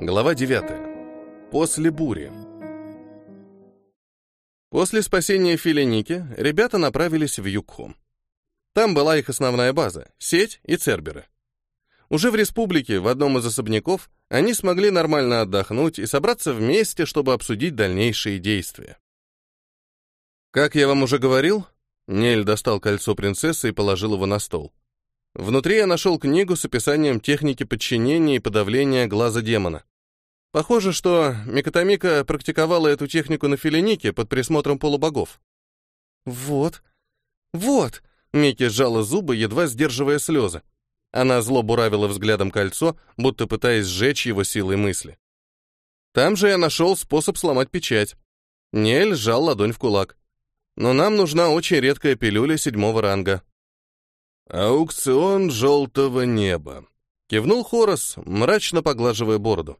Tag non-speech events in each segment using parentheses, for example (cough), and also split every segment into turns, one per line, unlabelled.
Глава 9. После бури. После спасения Филиники ребята направились в Юкху. Там была их основная база — сеть и церберы. Уже в республике, в одном из особняков, они смогли нормально отдохнуть и собраться вместе, чтобы обсудить дальнейшие действия. Как я вам уже говорил, Нель достал кольцо принцессы и положил его на стол. Внутри я нашел книгу с описанием техники подчинения и подавления глаза демона. Похоже, что Микотомика практиковала эту технику на Филинике под присмотром полубогов. «Вот, вот!» — Микки сжала зубы, едва сдерживая слезы. Она зло буравила взглядом кольцо, будто пытаясь сжечь его силой мысли. Там же я нашел способ сломать печать. Нель сжал ладонь в кулак. Но нам нужна очень редкая пилюля седьмого ранга. «Аукцион желтого неба», — кивнул Хорос, мрачно поглаживая бороду.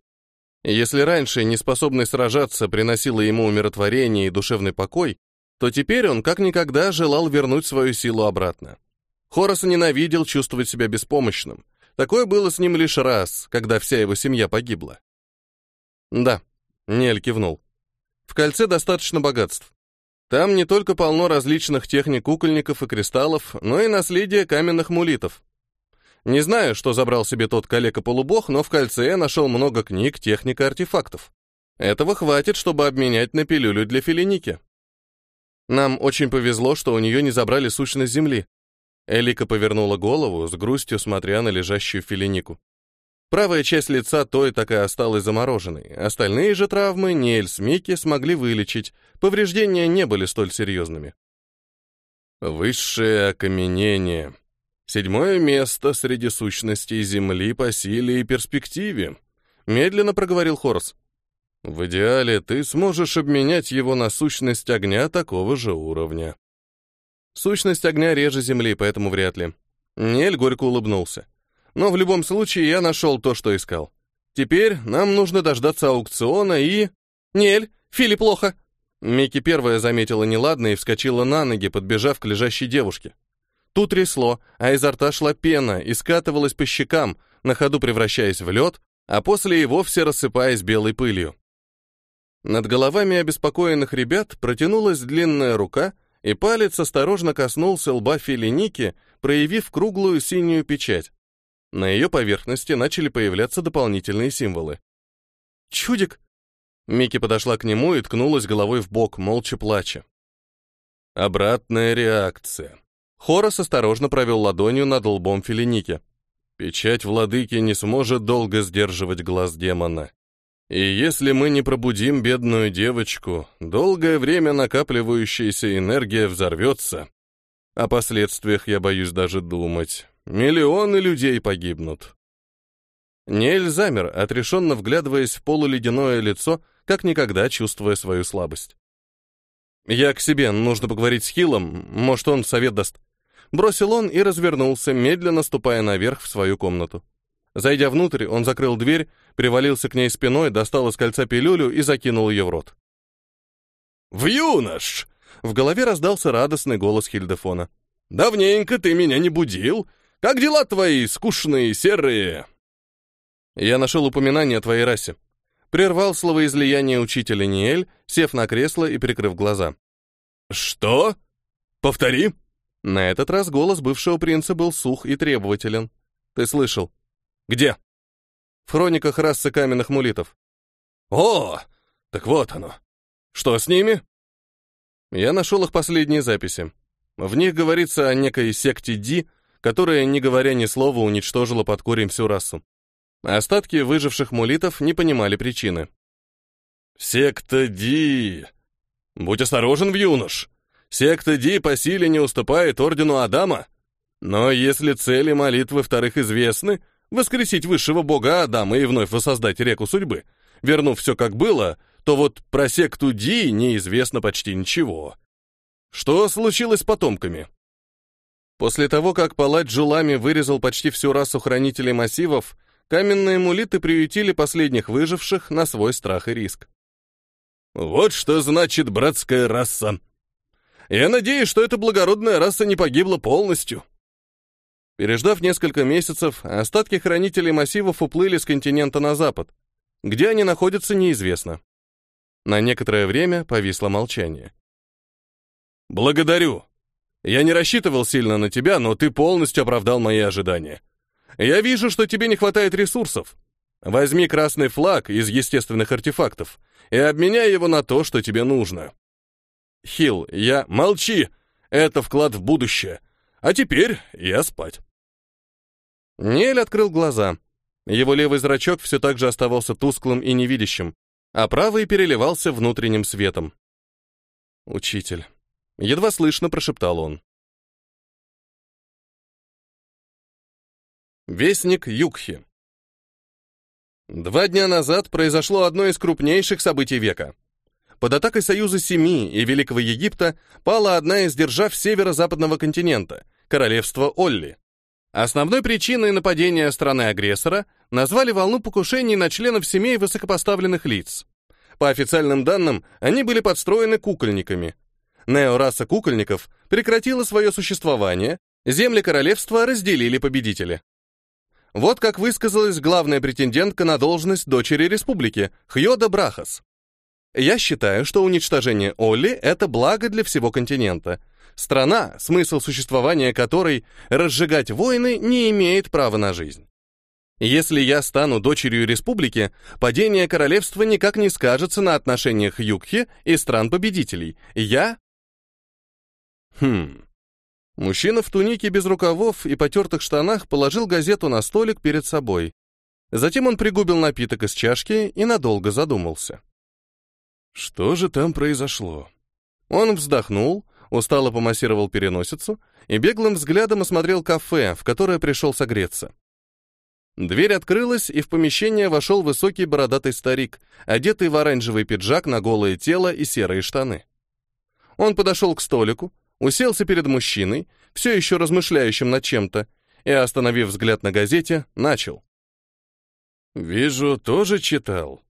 Если раньше неспособность сражаться приносила ему умиротворение и душевный покой, то теперь он как никогда желал вернуть свою силу обратно. Хорос ненавидел чувствовать себя беспомощным. Такое было с ним лишь раз, когда вся его семья погибла. «Да», — Нель кивнул. «В кольце достаточно богатств. Там не только полно различных техник кукольников и кристаллов, но и наследие каменных мулитов. Не знаю, что забрал себе тот калека-полубог, но в кольце я нашел много книг, техник и артефактов. Этого хватит, чтобы обменять на пилюлю для филиники. Нам очень повезло, что у нее не забрали сущность земли. Элика повернула голову, с грустью смотря на лежащую филинику. Правая часть лица той так и осталась замороженной. Остальные же травмы Ниэль с Микки смогли вылечить, повреждения не были столь серьезными. Высшее окаменение. Седьмое место среди сущностей Земли по силе и перспективе. Медленно проговорил Хорс. В идеале ты сможешь обменять его на сущность огня такого же уровня. Сущность огня реже Земли, поэтому вряд ли. Нель горько улыбнулся. Но в любом случае я нашел то, что искал. Теперь нам нужно дождаться аукциона и... Нель, Фили плохо. Микки первая заметила неладное и вскочила на ноги, подбежав к лежащей девушке. Тут трясло, а изо рта шла пена и скатывалась по щекам, на ходу превращаясь в лед, а после и вовсе рассыпаясь белой пылью. Над головами обеспокоенных ребят протянулась длинная рука, и палец осторожно коснулся лба Филиники, проявив круглую синюю печать. На ее поверхности начали появляться дополнительные символы. «Чудик!» Микки подошла к нему и ткнулась головой в бок, молча плача. Обратная реакция. Хорос осторожно провел ладонью над лбом Филиники. Печать владыки не сможет долго сдерживать глаз демона. И если мы не пробудим бедную девочку, долгое время накапливающаяся энергия взорвется. О последствиях я боюсь даже думать. Миллионы людей погибнут. Нель замер, отрешенно вглядываясь в полуледяное лицо, как никогда чувствуя свою слабость. «Я к себе, нужно поговорить с Хилом, может, он совет даст». Бросил он и развернулся, медленно ступая наверх в свою комнату. Зайдя внутрь, он закрыл дверь, привалился к ней спиной, достал из кольца пилюлю и закинул ее в рот. «В юнош!» — в голове раздался радостный голос Хильдефона. «Давненько ты меня не будил. Как дела твои, скучные, серые?» «Я нашел упоминание о твоей расе». Прервал словоизлияние учителя Ниэль, сев на кресло и прикрыв глаза. «Что? Повтори!» На этот раз голос бывшего принца был сух и требователен. «Ты слышал?» «Где?» «В хрониках расы каменных мулитов». «О, так вот оно. Что с ними?» Я нашел их последние записи. В них говорится о некой секте Ди, которая, не говоря ни слова, уничтожила под корень всю расу. Остатки выживших мулитов не понимали причины. «Секта Ди! Будь осторожен, в юнош! Секта Ди по силе не уступает ордену Адама. Но если цели молитвы вторых известны, воскресить высшего бога Адама и вновь воссоздать реку судьбы, вернув все как было, то вот про секту Ди неизвестно почти ничего. Что случилось с потомками?» После того, как палач Джулами вырезал почти всю расу хранителей массивов, каменные мулиты приютили последних выживших на свой страх и риск. «Вот что значит братская раса. Я надеюсь, что эта благородная раса не погибла полностью». Переждав несколько месяцев, остатки хранителей массивов уплыли с континента на запад. Где они находятся, неизвестно. На некоторое время повисло молчание. «Благодарю. Я не рассчитывал сильно на тебя, но ты полностью оправдал мои ожидания. Я вижу, что тебе не хватает ресурсов. Возьми красный флаг из естественных артефактов и обменяй его на то, что тебе нужно. Хил, я... Молчи! Это вклад в будущее. А теперь я спать. Нель открыл глаза. Его левый зрачок все так же оставался тусклым и невидящим, а правый переливался внутренним светом. «Учитель», — едва слышно прошептал он. Вестник Юкхи. Два дня назад произошло одно из крупнейших событий века. Под атакой Союза Семи и Великого Египта пала одна из держав северо-западного континента – королевство Олли. Основной причиной нападения страны-агрессора назвали волну покушений на членов семей высокопоставленных лиц. По официальным данным, они были подстроены кукольниками. Неораса кукольников прекратила свое существование, земли королевства разделили победители. Вот как высказалась главная претендентка на должность дочери республики, Хьода Брахас. Я считаю, что уничтожение Олли — это благо для всего континента. Страна, смысл существования которой — разжигать войны, не имеет права на жизнь. Если я стану дочерью республики, падение королевства никак не скажется на отношениях Югхи и стран-победителей. Я... Хм... Мужчина в тунике без рукавов и потертых штанах положил газету на столик перед собой. Затем он пригубил напиток из чашки и надолго задумался. Что же там произошло? Он вздохнул, устало помассировал переносицу и беглым взглядом осмотрел кафе, в которое пришел согреться. Дверь открылась, и в помещение вошел высокий бородатый старик, одетый в оранжевый пиджак на голое тело и серые штаны. Он подошел к столику, уселся перед мужчиной, все еще размышляющим над чем-то, и, остановив взгляд на газете, начал. «Вижу, тоже читал.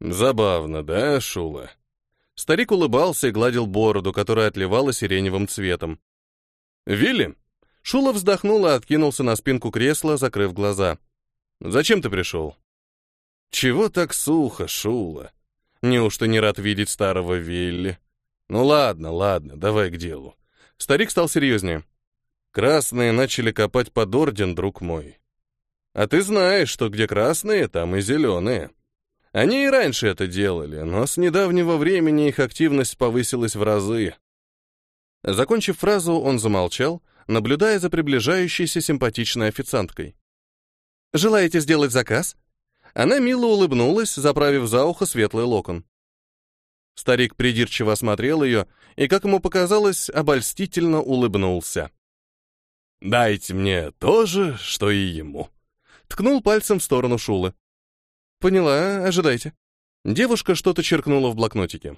Забавно, да, Шула?» Старик улыбался и гладил бороду, которая отливала сиреневым цветом. «Вилли?» Шула вздохнул и откинулся на спинку кресла, закрыв глаза. «Зачем ты пришел?» «Чего так сухо, Шула? Неужто не рад видеть старого Вилли?» «Ну ладно, ладно, давай к делу. Старик стал серьезнее. Красные начали копать под орден, друг мой. А ты знаешь, что где красные, там и зеленые. Они и раньше это делали, но с недавнего времени их активность повысилась в разы. Закончив фразу, он замолчал, наблюдая за приближающейся симпатичной официанткой. «Желаете сделать заказ?» Она мило улыбнулась, заправив за ухо светлый локон. Старик придирчиво осмотрел ее и, как ему показалось, обольстительно улыбнулся. «Дайте мне то же, что и ему», — ткнул пальцем в сторону Шулы. «Поняла, ожидайте». Девушка что-то черкнула в блокнотике.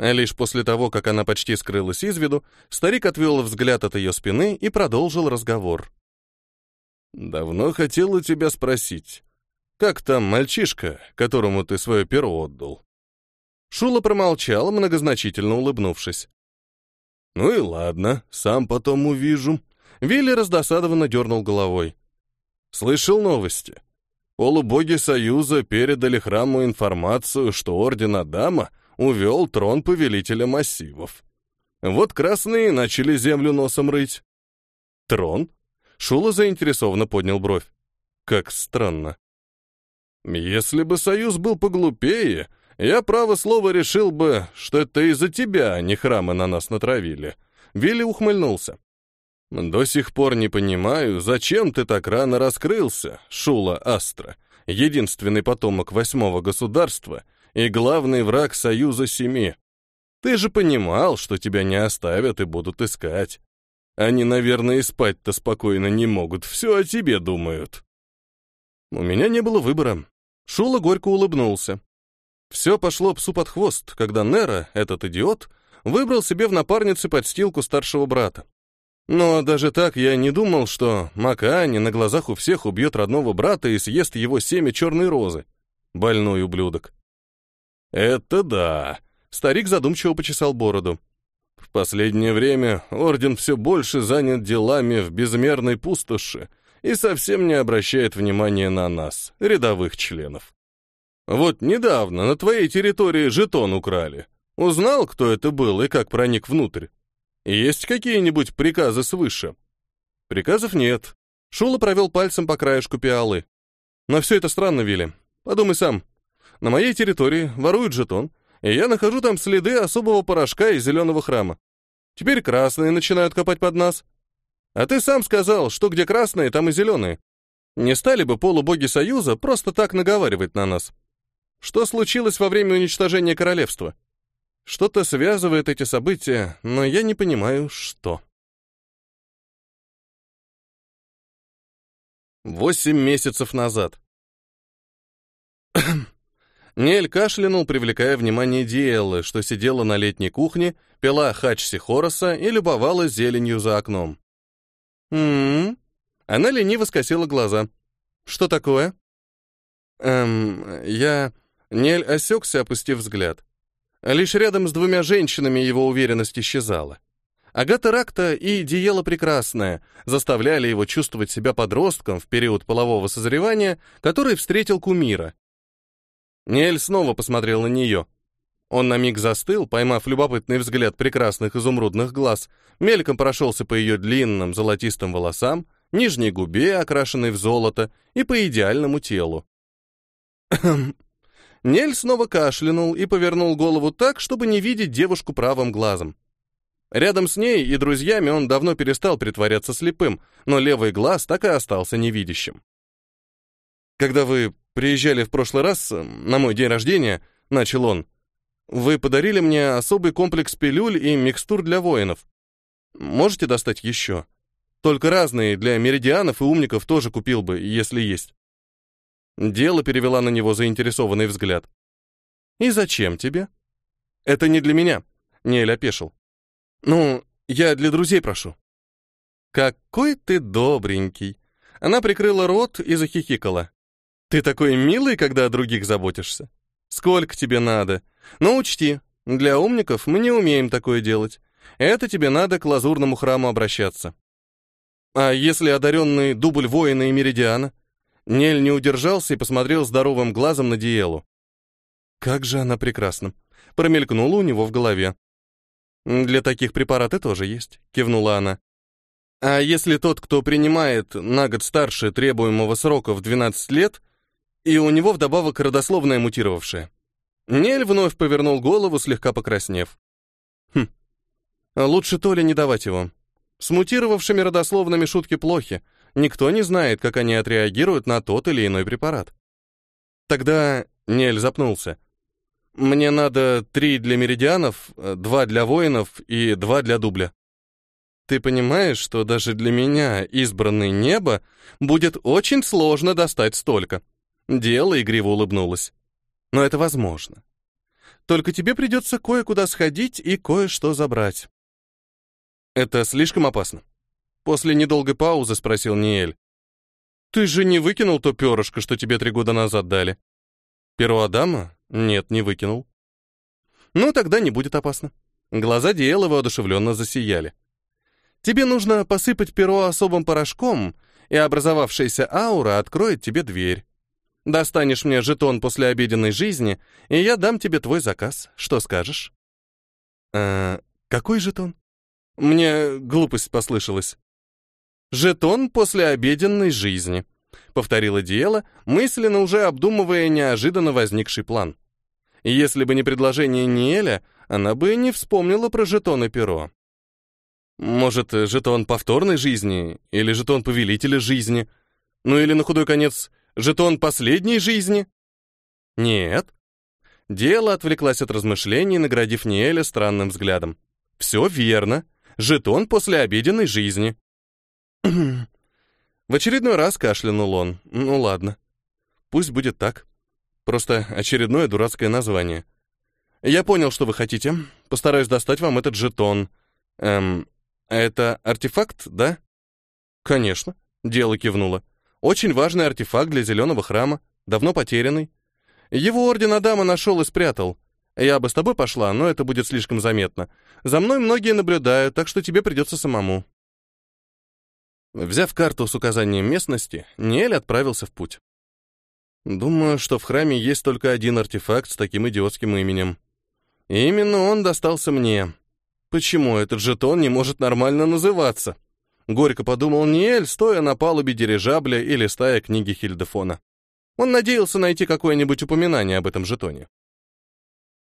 Лишь после того, как она почти скрылась из виду, старик отвел взгляд от ее спины и продолжил разговор. «Давно хотел у тебя спросить, как там мальчишка, которому ты свое перо отдал?» Шула промолчал, многозначительно улыбнувшись. «Ну и ладно, сам потом увижу». Вилли раздосадованно дернул головой. «Слышал новости. Полубоги Союза передали храму информацию, что Орден Адама увел трон повелителя массивов. Вот красные начали землю носом рыть». «Трон?» Шула заинтересованно поднял бровь. «Как странно. Если бы Союз был поглупее, я, право слово, решил бы, что это из-за тебя они храмы на нас натравили. Вилли ухмыльнулся. До сих пор не понимаю, зачем ты так рано раскрылся, Шула Астра, единственный потомок восьмого государства и главный враг Союза Семи. Ты же понимал, что тебя не оставят и будут искать. Они, наверное, спать-то спокойно не могут, все о тебе думают. У меня не было выбора. Шула горько улыбнулся. Все пошло псу под хвост, когда Нера, этот идиот, выбрал себе в напарнице подстилку старшего брата. Но даже так я не думал, что Макаани на глазах у всех убьет родного брата и съест его семя черной розы. Больной ублюдок. «Это да», — старик задумчиво почесал бороду. «В последнее время Орден все больше занят делами в безмерной пустоши и совсем не обращает внимания на нас, рядовых членов. Вот недавно на твоей территории жетон украли. Узнал, кто это был и как проник внутрь? Есть какие-нибудь приказы свыше? Приказов нет. Шула провел пальцем по краешку пиалы. Но все это странно, Вилли. Подумай сам. На моей территории воруют жетон, и я нахожу там следы особого порошка из зеленого храма. Теперь красные начинают копать под нас. А ты сам сказал, что где красные, там и зеленые. Не стали бы полубоги Союза просто так наговаривать на нас. Что случилось во время уничтожения королевства? Что-то связывает эти события, но я не понимаю, что. Восемь месяцев назад. (clears throat) Нель кашлянул, привлекая внимание Диэллы, что сидела на летней кухне, пила хачси Хороса и любовалась зеленью за окном. «М-м-м». Она лениво скосила глаза. «Что такое?» «Эм, я...» Нель осекся, опустив взгляд. Лишь рядом с двумя женщинами его уверенность исчезала. Агата Ракта и Диела Прекрасная заставляли его чувствовать себя подростком в период полового созревания, который встретил кумира. Нель снова посмотрел на нее. Он на миг застыл, поймав любопытный взгляд прекрасных изумрудных глаз, мельком прошелся по ее длинным золотистым волосам, нижней губе, окрашенной в золото, и по идеальному телу. (clears throat) Нель снова кашлянул и повернул голову так, чтобы не видеть девушку правым глазом. Рядом с ней и друзьями он давно перестал притворяться слепым, но левый глаз так и остался невидящим. «Когда вы приезжали в прошлый раз, на мой день рождения», — начал он, «вы подарили мне особый комплекс пилюль и микстур для воинов. Можете достать еще? Только разные, для меридианов и умников тоже купил бы, если есть». Дело перевела на него заинтересованный взгляд. «И зачем тебе?» «Это не для меня», — Нель опешил. «Ну, я для друзей прошу». «Какой ты добренький!» Она прикрыла рот и захихикала. «Ты такой милый, когда о других заботишься. Сколько тебе надо? Но учти, для умников мы не умеем такое делать. Это тебе надо к лазурному храму обращаться. А если одаренный дубль воина и меридиана? Нель не удержался и посмотрел здоровым глазом на Диелу. Как же она прекрасна. Промелькнула у него в голове. Для таких препараты тоже есть, кивнула она. А если тот, кто принимает на год старше требуемого срока в 12 лет, и у него вдобавок родословное мутировавшее? Нель вновь повернул голову, слегка покраснев. Хм. Лучше то ли не давать его. С мутировавшими родословными шутки плохи, Никто не знает, как они отреагируют на тот или иной препарат. Тогда Нель запнулся. Мне надо три для меридианов, два для воинов и два для дубля. Ты понимаешь, что даже для меня, избранный небо, будет очень сложно достать столько. Дело игриво улыбнулась. Но это возможно. Только тебе придется кое-куда сходить и кое-что забрать. Это слишком опасно. После недолгой паузы спросил Ниэль. «Ты же не выкинул то перышко, что тебе три года назад дали?» «Перо Адама? Нет, не выкинул». «Ну, тогда не будет опасно». Глаза Диэлы воодушевленно засияли. «Тебе нужно посыпать перо особым порошком, и образовавшаяся аура откроет тебе дверь. Достанешь мне жетон после обеденной жизни, и я дам тебе твой заказ. Что скажешь?» «Э, какой жетон?» Мне глупость послышалась. «Жетон после обеденной жизни», — повторила Диэла, мысленно уже обдумывая неожиданно возникший план. Если бы не предложение Ниэля, она бы не вспомнила про жетон и перо. Может, жетон повторной жизни или жетон повелителя жизни? Ну или, на худой конец, жетон последней жизни? Нет. Дело отвлеклась от размышлений, наградив Ниэля странным взглядом. Все верно. Жетон после обеденной жизни. В очередной раз кашлянул он. Ну ладно. Пусть будет так. Просто очередное дурацкое название. Я понял, что вы хотите. Постараюсь достать вам этот жетон. Эм, это артефакт, да? Конечно. Дело кивнуло. Очень важный артефакт для зеленого храма, давно потерянный. Его орден Адама нашел и спрятал. Я бы с тобой пошла, но это будет слишком заметно. За мной многие наблюдают, так что тебе придется самому. Взяв карту с указанием местности, Ниэль отправился в путь. Думаю, что в храме есть только один артефакт с таким идиотским именем. И именно он достался мне. Почему этот жетон не может нормально называться? Горько подумал Ниэль, стоя на палубе дирижабля и листая книги Хильдефона. Он надеялся найти какое-нибудь упоминание об этом жетоне.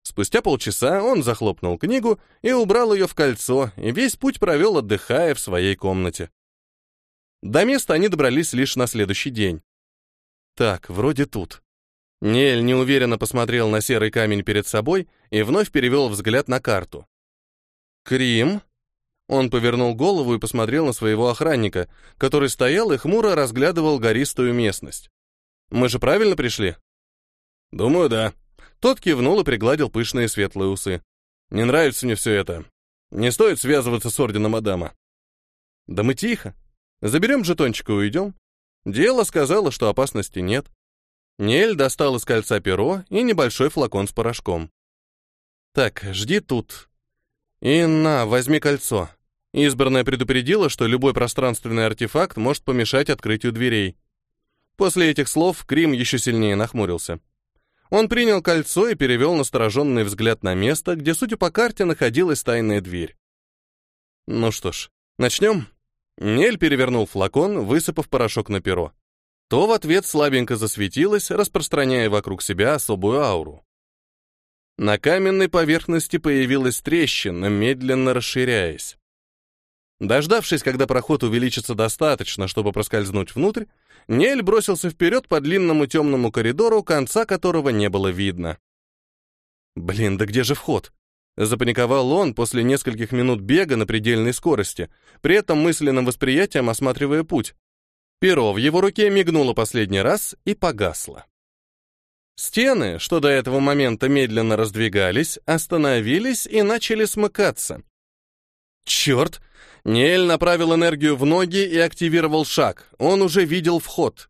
Спустя полчаса он захлопнул книгу и убрал ее в кольцо, и весь путь провел, отдыхая в своей комнате. До места они добрались лишь на следующий день. Так, вроде тут. Нель неуверенно посмотрел на серый камень перед собой и вновь перевел взгляд на карту. «Крим?» Он повернул голову и посмотрел на своего охранника, который стоял и хмуро разглядывал гористую местность. «Мы же правильно пришли?»
«Думаю, да».
Тот кивнул и пригладил пышные светлые усы. «Не нравится мне все это. Не стоит связываться с орденом Адама». «Да мы тихо. Заберем жетончик и уйдем. Дело сказала, что опасности нет». Нель достал из кольца перо и небольшой флакон с порошком. «Так, жди тут. И на, возьми кольцо. Избранная предупредила, что любой пространственный артефакт может помешать открытию дверей. После этих слов Крим еще сильнее нахмурился. Он принял кольцо и перевел настороженный взгляд на место, где, судя по карте, находилась тайная дверь. Ну что ж, начнем? Нель перевернул флакон, высыпав порошок на перо. То в ответ слабенько засветилось, распространяя вокруг себя особую ауру. На каменной поверхности появилась трещина, медленно расширяясь. Дождавшись, когда проход увеличится достаточно, чтобы проскользнуть внутрь, Нель бросился вперед по длинному темному коридору, конца которого не было видно. «Блин, да где же вход?» Запаниковал он после нескольких минут бега на предельной скорости, при этом мысленным восприятием осматривая путь. Перо в его руке мигнуло последний раз и погасло. Стены, что до этого момента медленно раздвигались, остановились и начали смыкаться. Черт! Ниэль направил энергию в ноги и активировал шаг. Он уже видел вход.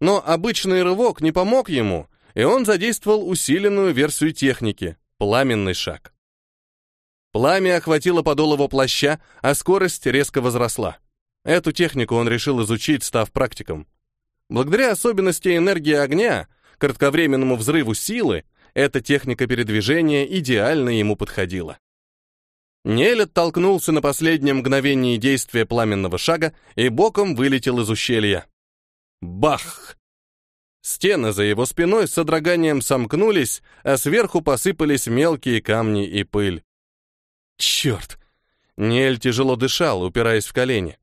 Но обычный рывок не помог ему, и он задействовал усиленную версию техники — пламенный шаг. Пламя охватило подол его плаща, а скорость резко возросла. Эту технику он решил изучить, став практиком. Благодаря особенности энергии огня, кратковременному взрыву силы, эта техника передвижения идеально ему подходила. Нель оттолкнулся на последнем мгновении действия пламенного шага и боком вылетел из ущелья. Бах! Стены за его спиной с содроганием сомкнулись, а сверху посыпались мелкие камни и пыль. Черт! Нель тяжело дышал, упираясь в колени.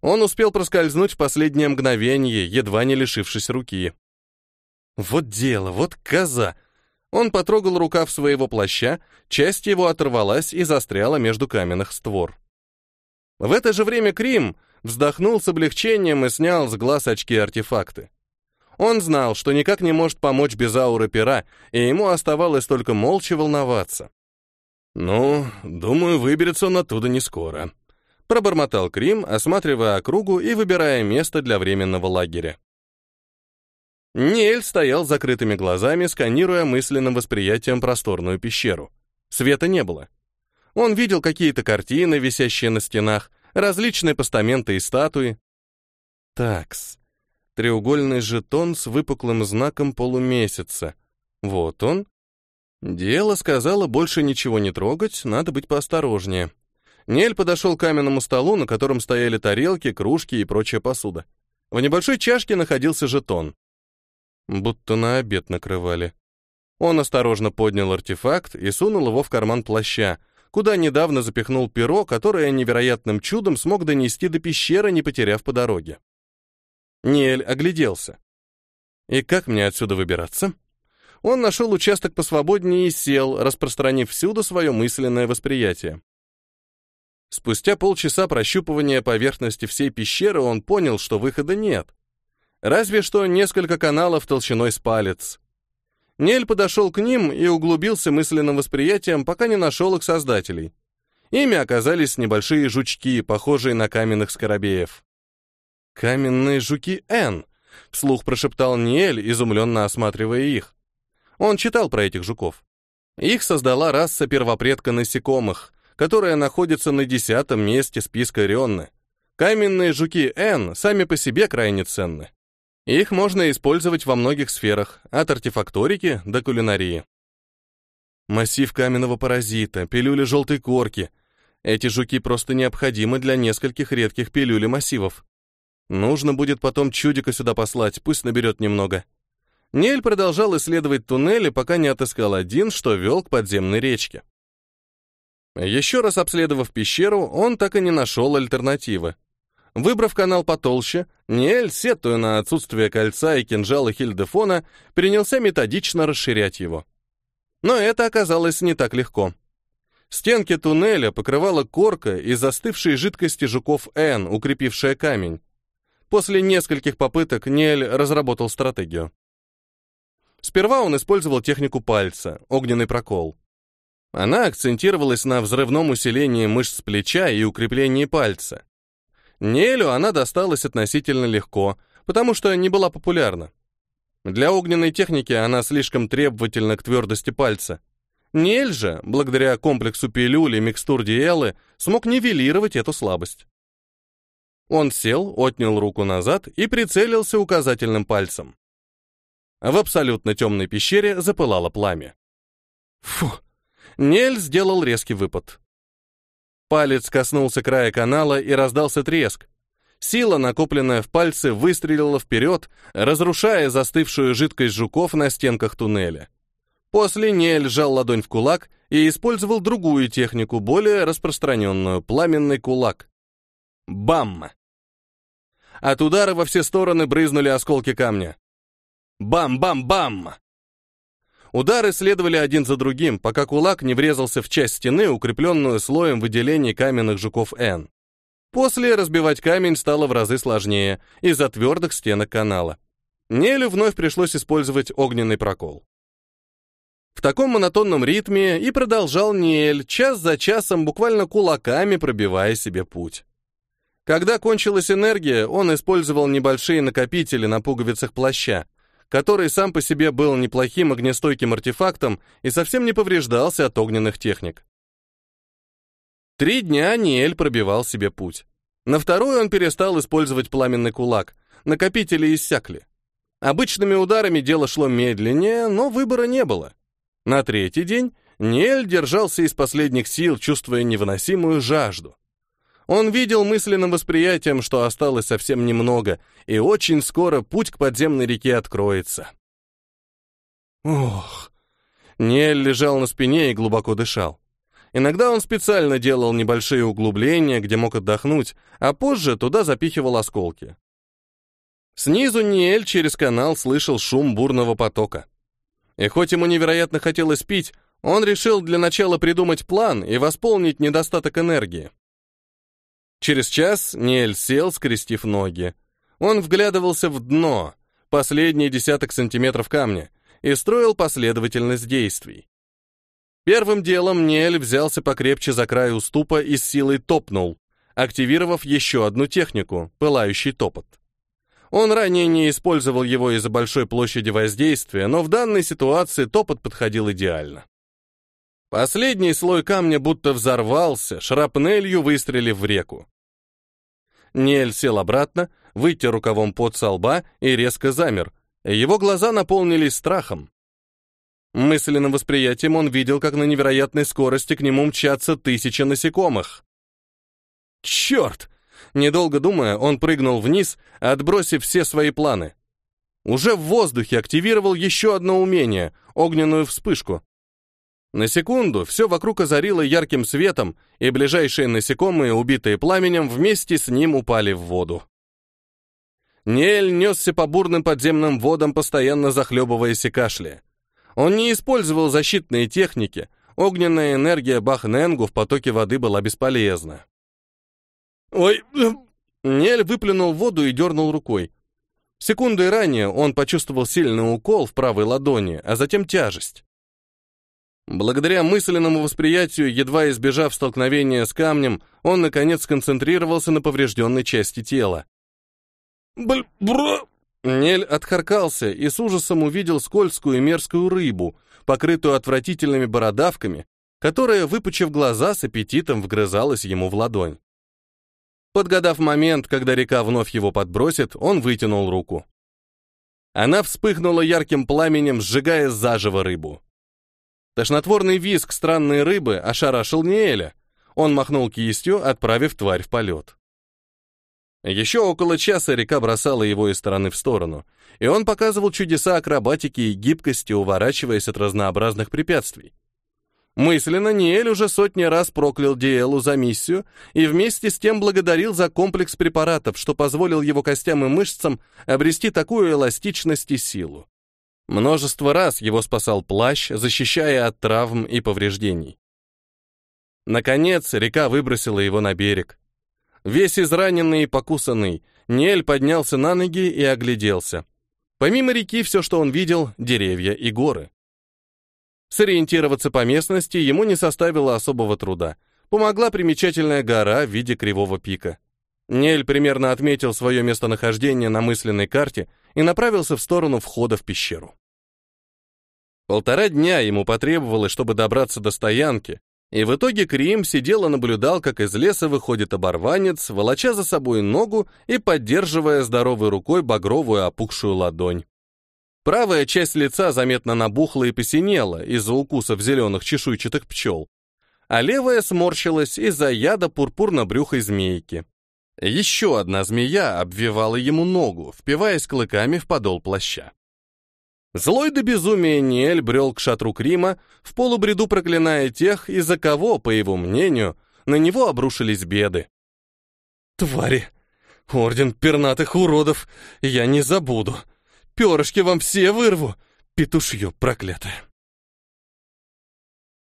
Он успел проскользнуть в последнее мгновение, едва не лишившись руки. Вот дело, вот коза! Он потрогал рукав своего плаща, часть его оторвалась и застряла между каменных створ. В это же время Крим вздохнул с облегчением и снял с глаз очки-артефакты. Он знал, что никак не может помочь без ауры пера, и ему оставалось только молча волноваться. «Ну, думаю, выберется он оттуда не скоро», — пробормотал Крим, осматривая округу и выбирая место для временного лагеря. Ниэль стоял с закрытыми глазами, сканируя мысленным восприятием просторную пещеру. Света не было. Он видел какие-то картины, висящие на стенах, различные постаменты и статуи. Такс. Треугольный жетон с выпуклым знаком полумесяца. Вот он. Дело сказала больше ничего не трогать, надо быть поосторожнее. Нель подошел к каменному столу, на котором стояли тарелки, кружки и прочая посуда. В небольшой чашке находился жетон будто на обед накрывали. Он осторожно поднял артефакт и сунул его в карман плаща, куда недавно запихнул перо, которое невероятным чудом смог донести до пещеры, не потеряв по дороге. Ниэль огляделся. «И как мне отсюда выбираться?» Он нашел участок посвободнее и сел, распространив всюду свое мысленное восприятие. Спустя полчаса прощупывания поверхности всей пещеры он понял, что выхода нет. Разве что несколько каналов толщиной с палец. Нель подошел к ним и углубился мысленным восприятием, пока не нашел их создателей. Ими оказались небольшие жучки, похожие на каменных скоробеев. «Каменные жуки Н», — вслух прошептал Ниэль, изумленно осматривая их. Он читал про этих жуков. Их создала раса первопредка насекомых, которая находится на десятом месте списка Рионны. Каменные жуки Н сами по себе крайне ценны. Их можно использовать во многих сферах, от артефакторики до кулинарии. Массив каменного паразита, пилюли желтой корки. Эти жуки просто необходимы для нескольких редких пилюли массивов. Нужно будет потом чудика сюда послать, пусть наберет немного. Нель продолжал исследовать туннели, пока не отыскал один, что вел к подземной речке. Еще раз обследовав пещеру, он так и не нашел альтернативы. Выбрав канал потолще, Ниэль, сетуя на отсутствие кольца и кинжала Хильдефона, принялся методично расширять его. Но это оказалось не так легко. Стенки туннеля покрывала корка из застывшей жидкости жуков Н, укрепившая камень. После нескольких попыток Ниэль разработал стратегию. Сперва он использовал технику пальца, огненный прокол. Она акцентировалась на взрывном усилении мышц плеча и укреплении пальца. Нелю она досталась относительно легко, потому что не была популярна. Для огненной техники она слишком требовательна к твердости пальца. Нель же, благодаря комплексу пилюли и микстур Диэлы, смог нивелировать эту слабость. Он сел, отнял руку назад и прицелился указательным пальцем. В абсолютно темной пещере запылало пламя. Фу! Нель сделал резкий выпад. Палец коснулся края канала и раздался треск. Сила, накопленная в пальце, выстрелила вперед, разрушая застывшую жидкость жуков на стенках туннеля. После Нель сжал ладонь в кулак и использовал другую технику, более распространенную — пламенный кулак. Бам! От удара во все стороны брызнули осколки камня. Бам-бам-бам! Удары следовали один за другим, пока кулак не врезался в часть стены, укрепленную слоем выделений каменных жуков Н. После разбивать камень стало в разы сложнее из-за твердых стенок канала. Нелю вновь пришлось использовать огненный прокол. В таком монотонном ритме и продолжал Ниэль, час за часом буквально кулаками пробивая себе путь. Когда кончилась энергия, он использовал небольшие накопители на пуговицах плаща, который сам по себе был неплохим огнестойким артефактом и совсем не повреждался от огненных техник. Три дня Ниэль пробивал себе путь. На второй он перестал использовать пламенный кулак, накопители иссякли. Обычными ударами дело шло медленнее, но выбора не было. На третий день Ниэль держался из последних сил, чувствуя невыносимую жажду. Он видел мысленным восприятием, что осталось совсем немного, и очень скоро путь к подземной реке откроется. Ох. Нель лежал на спине и глубоко дышал. Иногда он специально делал небольшие углубления, где мог отдохнуть, а позже туда запихивал осколки. Снизу Ниэль через канал слышал шум бурного потока. И хоть ему невероятно хотелось пить, он решил для начала придумать план и восполнить недостаток энергии. Через час Ниэль сел, скрестив ноги. Он вглядывался в дно, последний десяток сантиметров камня, и строил последовательность действий. Первым делом Ниэль взялся покрепче за край уступа и с силой топнул, активировав еще одну технику — пылающий топот. Он ранее не использовал его из-за большой площади воздействия, но в данной ситуации топот подходил идеально. Последний слой камня будто взорвался, шрапнелью выстрелив в реку. Нель сел обратно, вытер рукавом пот со лба и резко замер. Его глаза наполнились страхом. Мысленным восприятием он видел, как на невероятной скорости к нему мчатся тысячи насекомых. Черт! Недолго думая, он прыгнул вниз, отбросив все свои планы. Уже в воздухе активировал еще одно умение — огненную вспышку. На секунду все вокруг озарило ярким светом, и ближайшие насекомые, убитые пламенем, вместе с ним упали в воду. Нель несся по бурным подземным водам, постоянно захлебываясь и кашляя. Он не использовал защитные техники, огненная энергия Бахненгу в потоке воды была бесполезна. «Ой!» (clears throat) Нель выплюнул воду и дернул рукой. Секунды ранее он почувствовал сильный укол в правой ладони, а затем тяжесть. Благодаря мысленному восприятию, едва избежав столкновения с камнем, он, наконец, сконцентрировался на поврежденной части тела. Бль, бро! Нель отхаркался и с ужасом увидел скользкую и мерзкую рыбу, покрытую отвратительными бородавками, которая, выпучив глаза, с аппетитом вгрызалась ему в ладонь. Подгадав момент, когда река вновь его подбросит, он вытянул руку. Она вспыхнула ярким пламенем, сжигая заживо рыбу. Тошнотворный визг странной рыбы ошарашил Неэля. Он махнул кистью, отправив тварь в полет. Еще около часа река бросала его из стороны в сторону, и он показывал чудеса акробатики и гибкости, уворачиваясь от разнообразных препятствий. Мысленно Ниэль уже сотни раз проклял Диэлу за миссию и вместе с тем благодарил за комплекс препаратов, что позволил его костям и мышцам обрести такую эластичность и силу. Множество раз его спасал плащ, защищая от травм и повреждений. Наконец, река выбросила его на берег. Весь израненный и покусанный, Ниэль поднялся на ноги и огляделся. Помимо реки, все, что он видел — деревья и горы. Сориентироваться по местности ему не составило особого труда. Помогла примечательная гора в виде кривого пика. Нель примерно отметил свое местонахождение на мысленной карте и направился в сторону входа в пещеру. Полтора дня ему потребовалось, чтобы добраться до стоянки, и в итоге Крим сидел и наблюдал, как из леса выходит оборванец, волоча за собой ногу и поддерживая здоровой рукой багровую опухшую ладонь. Правая часть лица заметно набухла и посинела из-за укусов зеленых чешуйчатых пчел, а левая сморщилась из-за яда пурпурно-брюхой змейки. Еще одна змея обвивала ему ногу, впиваясь клыками в подол плаща. Злой до безумия Ниэль брел к шатру Крима, в полубреду проклиная тех, из-за кого, по его мнению, на него обрушились беды. «Твари! Орден пернатых уродов! Я не забуду!» Перышки вам все вырву, петушье проклятое.